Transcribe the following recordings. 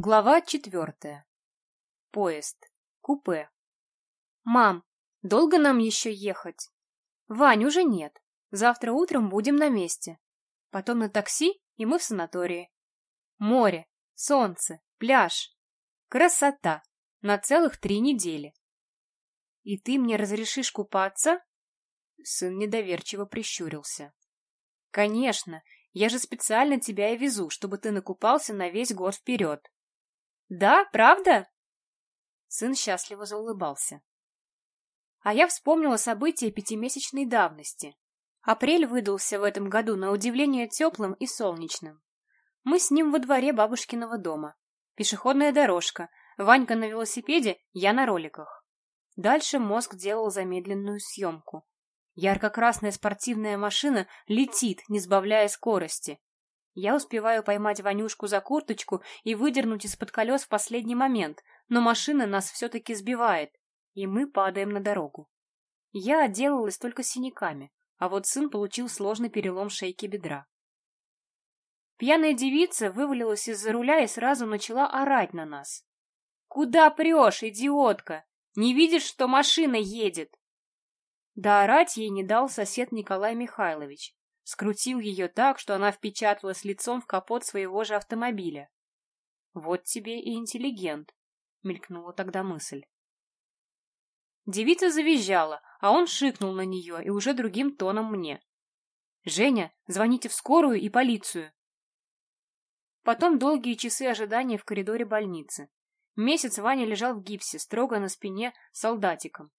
Глава четвертая. Поезд. Купе. «Мам, долго нам еще ехать?» «Вань, уже нет. Завтра утром будем на месте. Потом на такси, и мы в санатории. Море, солнце, пляж. Красота. На целых три недели. И ты мне разрешишь купаться?» Сын недоверчиво прищурился. «Конечно, я же специально тебя и везу, чтобы ты накупался на весь год вперед. Да, правда? Сын счастливо заулыбался. А я вспомнила события пятимесячной давности. Апрель выдался в этом году на удивление теплым и солнечным. Мы с ним во дворе бабушкиного дома. Пешеходная дорожка, Ванька на велосипеде, я на роликах. Дальше мозг делал замедленную съемку. Ярко-красная спортивная машина летит, не сбавляя скорости. Я успеваю поймать Ванюшку за курточку и выдернуть из-под колес в последний момент, но машина нас все-таки сбивает, и мы падаем на дорогу. Я отделалась только синяками, а вот сын получил сложный перелом шейки бедра. Пьяная девица вывалилась из-за руля и сразу начала орать на нас. «Куда прешь, идиотка? Не видишь, что машина едет?» Да орать ей не дал сосед Николай Михайлович скрутил ее так, что она впечаталась лицом в капот своего же автомобиля. «Вот тебе и интеллигент», — мелькнула тогда мысль. Девица завизжала, а он шикнул на нее и уже другим тоном мне. «Женя, звоните в скорую и полицию». Потом долгие часы ожидания в коридоре больницы. Месяц Ваня лежал в гипсе, строго на спине, солдатиком.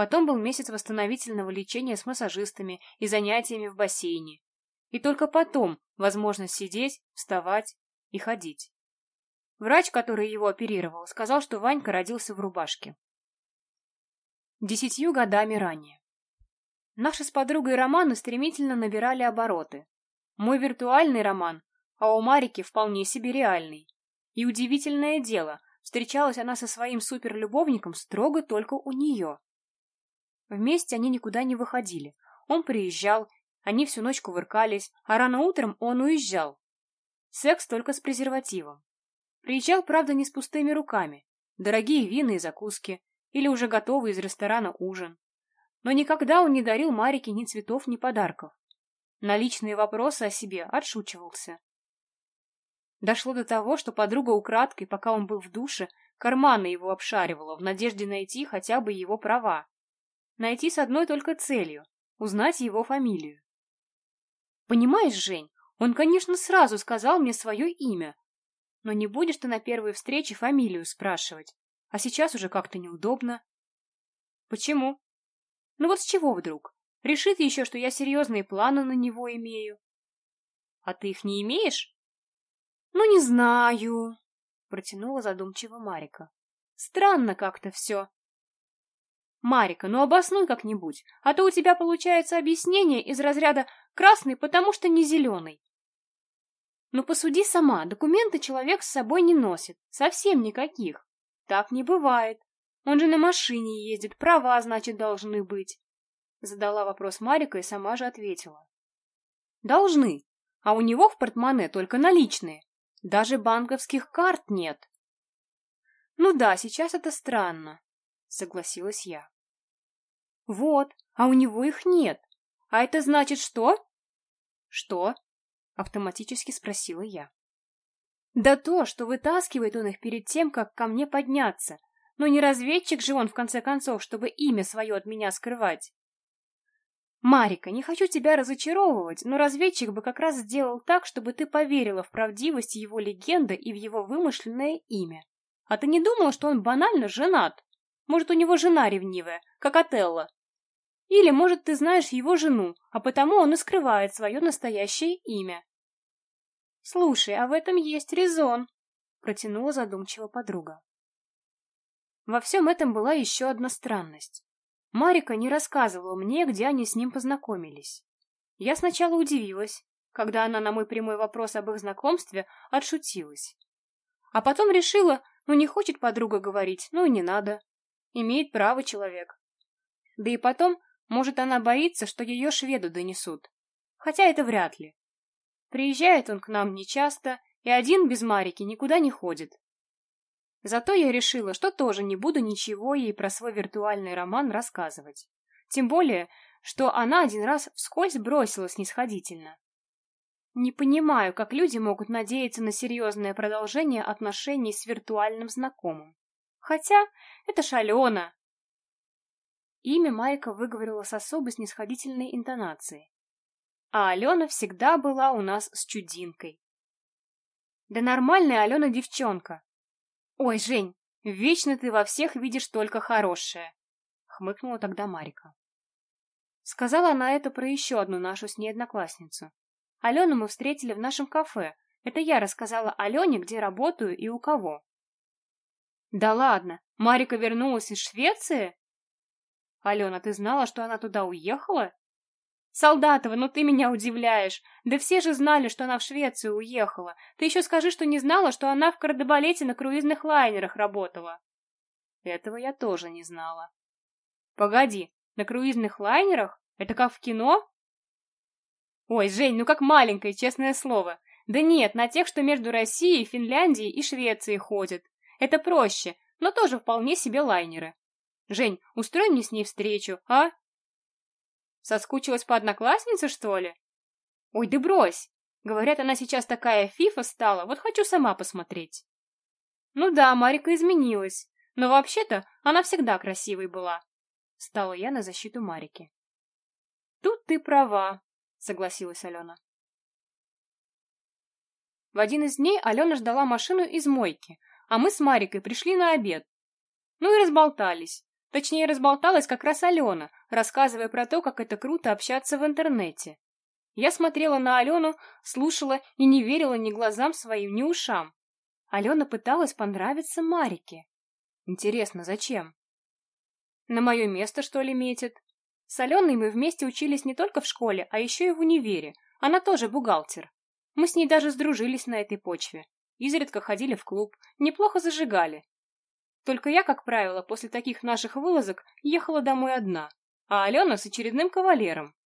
Потом был месяц восстановительного лечения с массажистами и занятиями в бассейне. И только потом возможность сидеть, вставать и ходить. Врач, который его оперировал, сказал, что Ванька родился в рубашке. Десятью годами ранее. Наши с подругой романы стремительно набирали обороты. Мой виртуальный роман, а у Марики вполне себе реальный. И удивительное дело, встречалась она со своим суперлюбовником строго только у нее. Вместе они никуда не выходили. Он приезжал, они всю ночь кувыркались, а рано утром он уезжал. Секс только с презервативом. Приезжал, правда, не с пустыми руками. Дорогие вина и закуски, или уже готовый из ресторана ужин. Но никогда он не дарил Марике ни цветов, ни подарков. На личные вопросы о себе отшучивался. Дошло до того, что подруга украдкой, пока он был в душе, карманы его обшаривала в надежде найти хотя бы его права. Найти с одной только целью — узнать его фамилию. Понимаешь, Жень, он, конечно, сразу сказал мне свое имя. Но не будешь ты на первой встрече фамилию спрашивать. А сейчас уже как-то неудобно. Почему? Ну вот с чего вдруг? Решит еще, что я серьезные планы на него имею. А ты их не имеешь? Ну, не знаю, протянула задумчиво Марика. Странно как-то все. Марика, ну обоснуй как-нибудь, а то у тебя получается объяснение из разряда «красный, потому что не зеленый». Ну посуди сама, документы человек с собой не носит, совсем никаких. Так не бывает. Он же на машине ездит, права, значит, должны быть. Задала вопрос Марика и сама же ответила. Должны, а у него в портмоне только наличные. Даже банковских карт нет. Ну да, сейчас это странно согласилась я. Вот, а у него их нет. А это значит что? Что? Автоматически спросила я. Да то, что вытаскивает он их перед тем, как ко мне подняться. Но не разведчик же он, в конце концов, чтобы имя свое от меня скрывать. Марика, не хочу тебя разочаровывать, но разведчик бы как раз сделал так, чтобы ты поверила в правдивость его легенды и в его вымышленное имя. А ты не думала, что он банально женат? Может, у него жена ревнивая, как Отелло. Или, может, ты знаешь его жену, а потому он и скрывает свое настоящее имя. Слушай, а в этом есть резон, протянула задумчиво подруга. Во всем этом была еще одна странность. Марика не рассказывала мне, где они с ним познакомились. Я сначала удивилась, когда она на мой прямой вопрос об их знакомстве отшутилась. А потом решила, ну не хочет подруга говорить, ну и не надо. Имеет право человек. Да и потом, может, она боится, что ее шведу донесут. Хотя это вряд ли. Приезжает он к нам нечасто, и один без Марики никуда не ходит. Зато я решила, что тоже не буду ничего ей про свой виртуальный роман рассказывать. Тем более, что она один раз вскользь бросила снисходительно. Не понимаю, как люди могут надеяться на серьезное продолжение отношений с виртуальным знакомым. Хотя, это ж Алена. Имя Марика выговорила с особой снисходительной интонацией. А Алена всегда была у нас с чудинкой. Да нормальная Алена девчонка. Ой, Жень, вечно ты во всех видишь только хорошее. Хмыкнула тогда Марика. Сказала она это про еще одну нашу с ней одноклассницу. Алену мы встретили в нашем кафе. Это я рассказала Алене, где работаю и у кого. Да ладно, Марика вернулась из Швеции? Алена, ты знала, что она туда уехала? Солдатова, ну ты меня удивляешь. Да все же знали, что она в Швецию уехала. Ты еще скажи, что не знала, что она в кардебалете на круизных лайнерах работала. Этого я тоже не знала. Погоди, на круизных лайнерах? Это как в кино? Ой, Жень, ну как маленькое, честное слово. Да нет, на тех, что между Россией, Финляндией и Швецией ходят. Это проще, но тоже вполне себе лайнеры. Жень, устрой мне с ней встречу, а? Соскучилась по однокласснице, что ли? Ой, да брось. Говорят, она сейчас такая фифа стала, вот хочу сама посмотреть. Ну да, Марика изменилась, но вообще-то она всегда красивой была. Стала я на защиту Марики. Тут ты права, согласилась Алена. В один из дней Алена ждала машину из мойки, а мы с Марикой пришли на обед. Ну и разболтались. Точнее, разболталась как раз Алена, рассказывая про то, как это круто общаться в интернете. Я смотрела на Алену, слушала и не верила ни глазам своим, ни ушам. Алена пыталась понравиться Марике. Интересно, зачем? На мое место, что ли, метит? С Аленой мы вместе учились не только в школе, а еще и в универе. Она тоже бухгалтер. Мы с ней даже сдружились на этой почве. Изредка ходили в клуб, неплохо зажигали. Только я, как правило, после таких наших вылазок ехала домой одна, а Алена с очередным кавалером.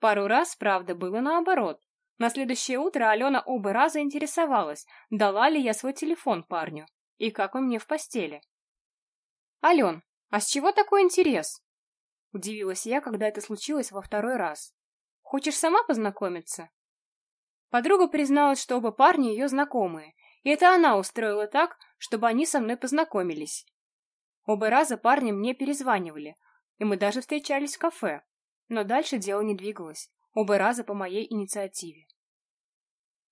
Пару раз, правда, было наоборот. На следующее утро Алена оба раза интересовалась, дала ли я свой телефон парню, и как он мне в постели. «Ален, а с чего такой интерес?» Удивилась я, когда это случилось во второй раз. Хочешь сама познакомиться? Подруга призналась, что оба парня ее знакомые, и это она устроила так, чтобы они со мной познакомились. Оба раза парни мне перезванивали, и мы даже встречались в кафе. Но дальше дело не двигалось, оба раза по моей инициативе.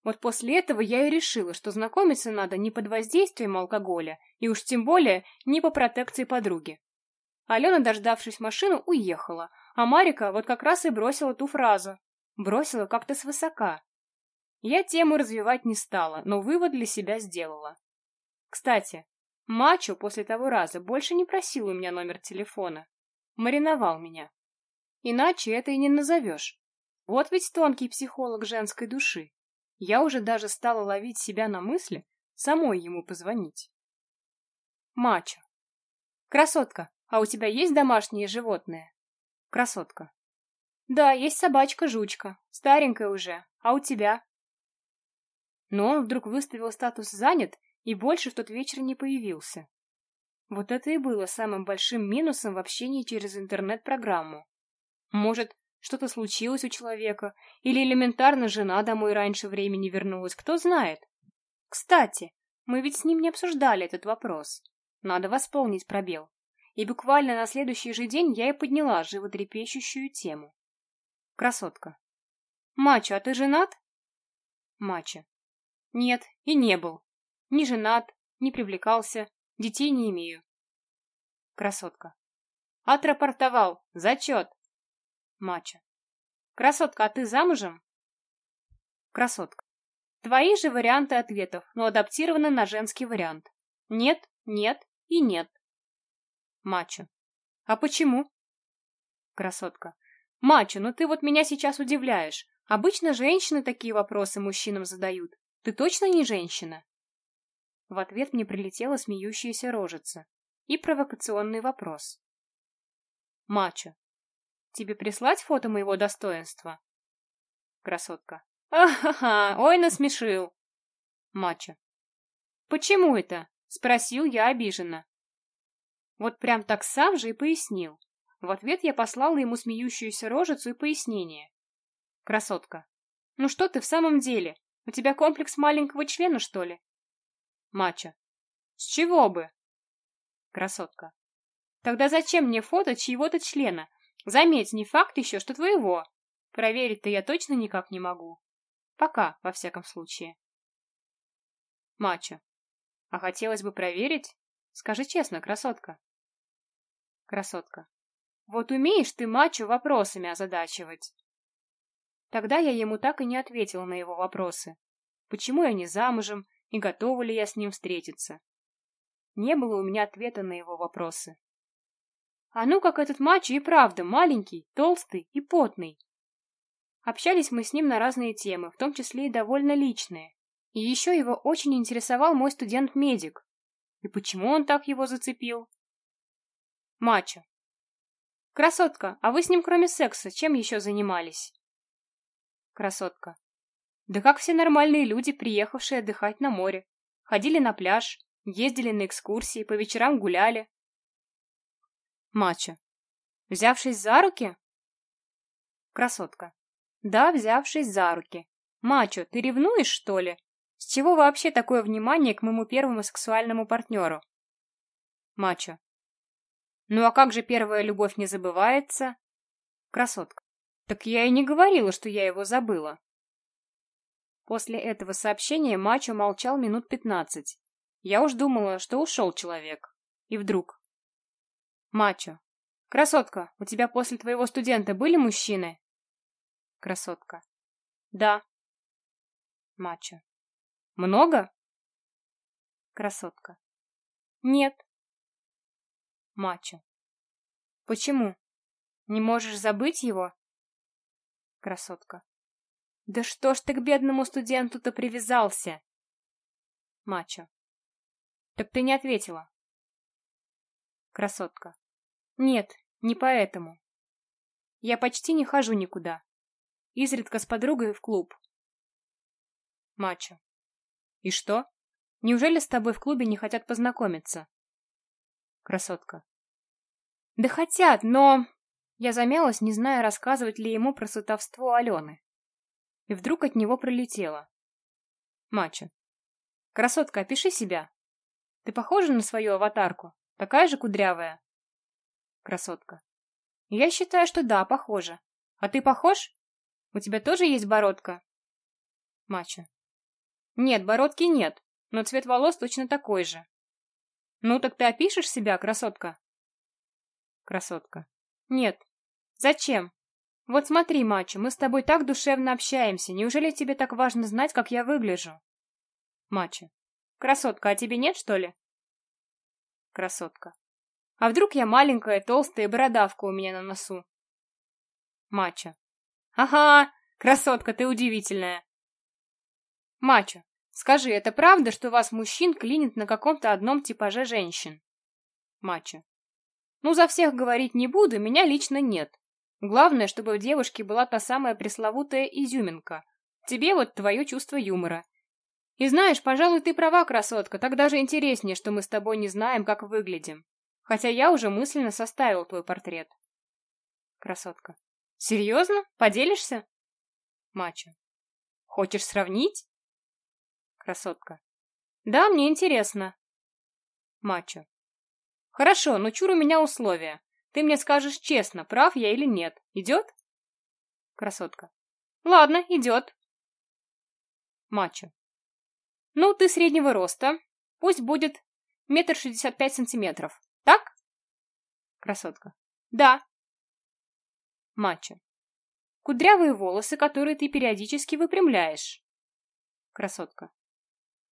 Вот после этого я и решила, что знакомиться надо не под воздействием алкоголя, и уж тем более не по протекции подруги. Алена, дождавшись машину, уехала, а Марика вот как раз и бросила ту фразу. Бросила как-то свысока. Я тему развивать не стала, но вывод для себя сделала. Кстати, Мачо после того раза больше не просил у меня номер телефона. Мариновал меня. Иначе это и не назовешь. Вот ведь тонкий психолог женской души. Я уже даже стала ловить себя на мысли самой ему позвонить. Мачо. Красотка, а у тебя есть домашние животные? Красотка. Да, есть собачка-жучка, старенькая уже. А у тебя? Но он вдруг выставил статус «занят» и больше в тот вечер не появился. Вот это и было самым большим минусом в общении через интернет-программу. Может, что-то случилось у человека, или элементарно жена домой раньше времени вернулась, кто знает. Кстати, мы ведь с ним не обсуждали этот вопрос. Надо восполнить пробел и буквально на следующий же день я и подняла животрепещущую тему. Красотка. Мачо, а ты женат? Мачо. Нет, и не был. Ни женат, не привлекался, детей не имею. Красотка. Отрапортовал. Зачет. Мачо. Красотка, а ты замужем? Красотка. Твои же варианты ответов, но адаптированы на женский вариант. Нет, нет и нет. Мачо. А почему? Красотка. Мачо, ну ты вот меня сейчас удивляешь. Обычно женщины такие вопросы мужчинам задают. Ты точно не женщина? В ответ мне прилетела смеющаяся рожица и провокационный вопрос. Мачо. Тебе прислать фото моего достоинства? Красотка. Ахаха, ой, насмешил. Мачо. Почему это? Спросил я обиженно. Вот прям так сам же и пояснил. В ответ я послала ему смеющуюся рожицу и пояснение. Красотка. Ну что ты в самом деле? У тебя комплекс маленького члена, что ли? Мачо. С чего бы? Красотка. Тогда зачем мне фото чьего-то члена? Заметь, не факт еще, что твоего. Проверить-то я точно никак не могу. Пока, во всяком случае. Мачо. А хотелось бы проверить? Скажи честно, красотка. Красотка. Вот умеешь ты мачо вопросами озадачивать. Тогда я ему так и не ответила на его вопросы. Почему я не замужем и готова ли я с ним встретиться? Не было у меня ответа на его вопросы. А ну как этот мачо и правда маленький, толстый и потный. Общались мы с ним на разные темы, в том числе и довольно личные. И еще его очень интересовал мой студент-медик. И почему он так его зацепил? Мачо. Красотка, а вы с ним кроме секса чем еще занимались? Красотка. Да как все нормальные люди, приехавшие отдыхать на море. Ходили на пляж, ездили на экскурсии, по вечерам гуляли. Мачо. Взявшись за руки? Красотка. Да, взявшись за руки. Мачо, ты ревнуешь, что ли? С чего вообще такое внимание к моему первому сексуальному партнеру? Мачо. Ну а как же первая любовь не забывается? Красотка. Так я и не говорила, что я его забыла. После этого сообщения Мачо молчал минут пятнадцать. Я уж думала, что ушел человек. И вдруг. Мачо. Красотка, у тебя после твоего студента были мужчины? Красотка. Да. Мачо. Много? Красотка. Нет. Мачо. Почему? Не можешь забыть его? Красотка. Да что ж ты к бедному студенту-то привязался? Мачо. Так ты не ответила. Красотка. Нет, не поэтому. Я почти не хожу никуда. Изредка с подругой в клуб. Мачо. И что? Неужели с тобой в клубе не хотят познакомиться? Красотка. Да хотят, но... Я замялась, не зная, рассказывать ли ему про сватовство Алены. И вдруг от него пролетело. Мачо. Красотка, опиши себя. Ты похожа на свою аватарку? Такая же кудрявая? Красотка. Я считаю, что да, похожа. А ты похож? У тебя тоже есть бородка? Мачо. Нет, бородки нет, но цвет волос точно такой же. Ну так ты опишешь себя, красотка? Красотка. Нет. Зачем? Вот смотри, мачо, мы с тобой так душевно общаемся. Неужели тебе так важно знать, как я выгляжу? Мачо. Красотка, а тебе нет, что ли? Красотка. А вдруг я маленькая, толстая, бородавка у меня на носу? Мачо. Ага, красотка, ты удивительная. Мачо. Скажи, это правда, что вас мужчин клинит на каком-то одном типаже женщин? Мачо. Ну, за всех говорить не буду, меня лично нет. Главное, чтобы в девушке была та самая пресловутая изюминка. Тебе вот твое чувство юмора. И знаешь, пожалуй, ты права, красотка, так даже интереснее, что мы с тобой не знаем, как выглядим. Хотя я уже мысленно составил твой портрет. Красотка. Серьезно? Поделишься? Мачо. Хочешь сравнить? Красотка. Да, мне интересно. Мачо. Хорошо, но чур у меня условия. Ты мне скажешь честно, прав я или нет. Идет? Красотка. Ладно, идет. Мачо. Ну, ты среднего роста. Пусть будет метр шестьдесят пять сантиметров. Так? Красотка. Да. Мачо. Кудрявые волосы, которые ты периодически выпрямляешь. Красотка.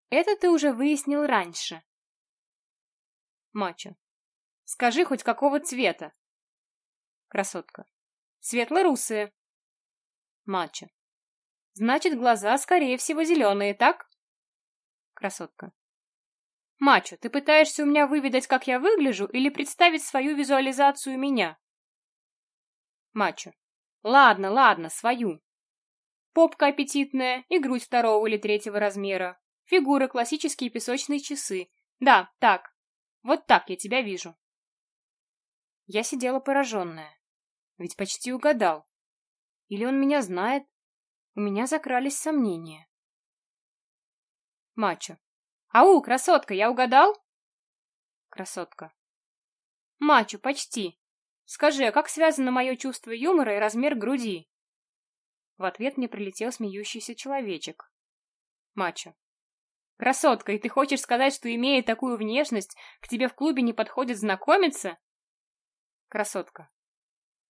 Это ты уже выяснил раньше. Мачо. Скажи хоть какого цвета? Красотка. Светло-русые. Мачо. Значит, глаза, скорее всего, зеленые, так? Красотка. Мачо, ты пытаешься у меня выведать, как я выгляжу, или представить свою визуализацию меня? Мачо. Ладно, ладно, свою. Попка аппетитная и грудь второго или третьего размера. Фигура классические песочные часы, Да, так. Вот так я тебя вижу. Я сидела пораженная. Ведь почти угадал. Или он меня знает? У меня закрались сомнения. Мачо. Ау, красотка, я угадал? Красотка. Мачо, почти. Скажи, а как связано мое чувство юмора и размер груди? В ответ мне прилетел смеющийся человечек. Мачо. Красотка, и ты хочешь сказать, что, имея такую внешность, к тебе в клубе не подходит знакомиться? Красотка.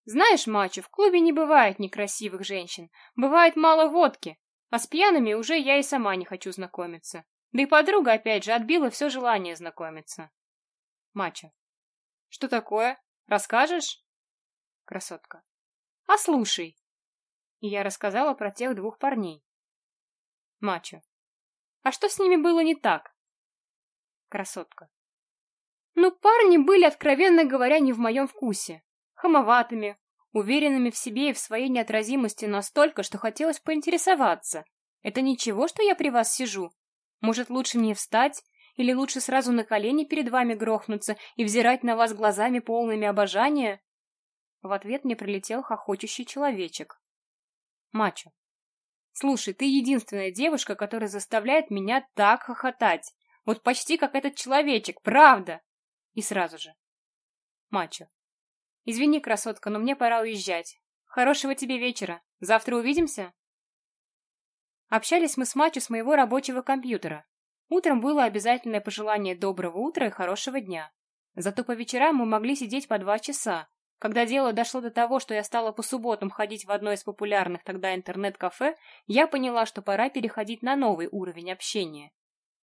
Знаешь, мачо, в клубе не бывает некрасивых женщин. Бывает мало водки. А с пьяными уже я и сама не хочу знакомиться. Да и подруга, опять же, отбила все желание знакомиться. Мачо. Что такое? Расскажешь? Красотка. А слушай. И я рассказала про тех двух парней. Мачо. А что с ними было не так? Красотка. Ну, парни были, откровенно говоря, не в моем вкусе хамоватыми, уверенными в себе и в своей неотразимости настолько, что хотелось поинтересоваться. Это ничего, что я при вас сижу? Может, лучше мне встать? Или лучше сразу на колени перед вами грохнуться и взирать на вас глазами полными обожания? В ответ мне прилетел хохочущий человечек. Мачо. Слушай, ты единственная девушка, которая заставляет меня так хохотать. Вот почти как этот человечек, правда? И сразу же. Мачо. Извини, красотка, но мне пора уезжать. Хорошего тебе вечера. Завтра увидимся? Общались мы с Мачо с моего рабочего компьютера. Утром было обязательное пожелание доброго утра и хорошего дня. Зато по вечерам мы могли сидеть по два часа. Когда дело дошло до того, что я стала по субботам ходить в одно из популярных тогда интернет-кафе, я поняла, что пора переходить на новый уровень общения.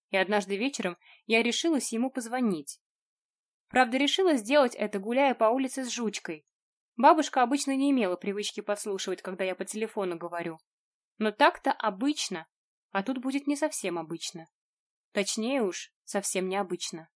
И однажды вечером я решилась ему позвонить. Правда, решила сделать это, гуляя по улице с жучкой. Бабушка обычно не имела привычки подслушивать, когда я по телефону говорю. Но так-то обычно, а тут будет не совсем обычно. Точнее уж, совсем необычно.